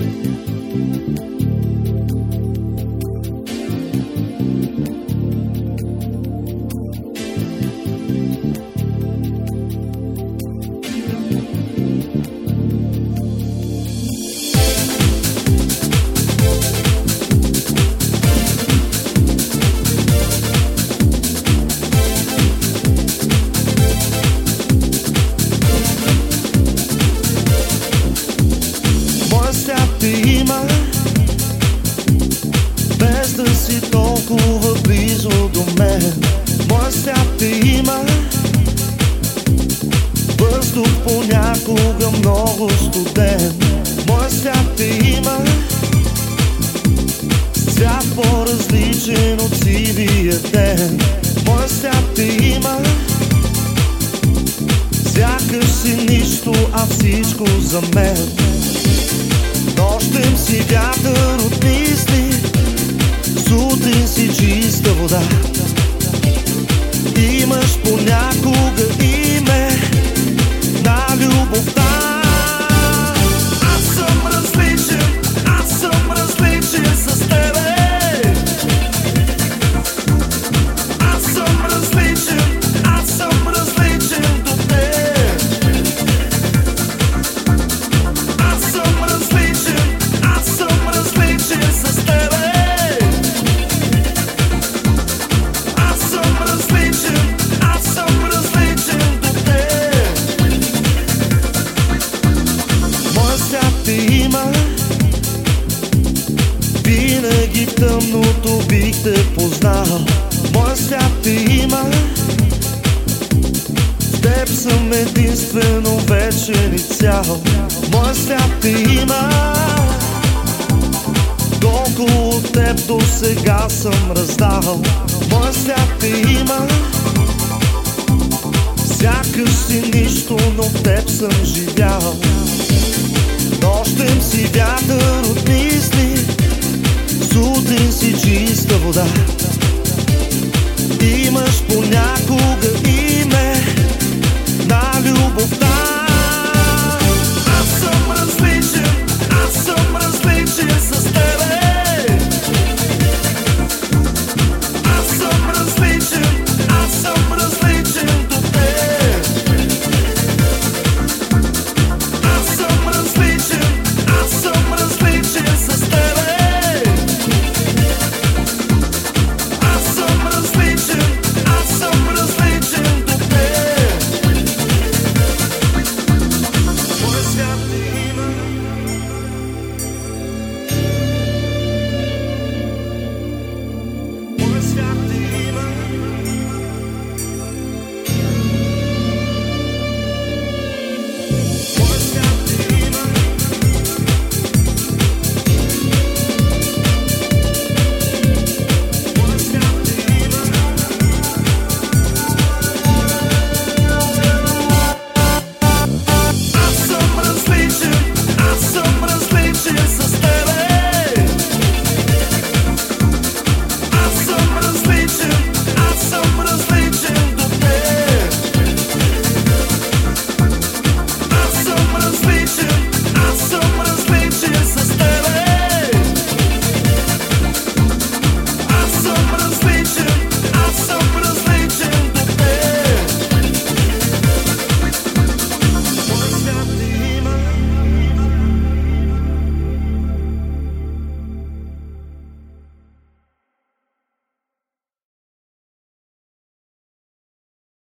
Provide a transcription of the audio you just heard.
Bye. Понякога много студен. Моя свят те има. Свят по-различен от сивия ден. Моя свят те има. Сякаш си нищо, а всичко за мен. Нощем си вятър от мисли Сутрин си чиста вода който бих те познал Моя свят те има. В теб съм единствено вечен и цял Моя свят те има. Колко от теб до сега съм раздавал Моя свят ти има. Сякаш си нищо, но в теб съм живял. Нощем си вятър от ми чиста вода. Имаш понякога име на любов.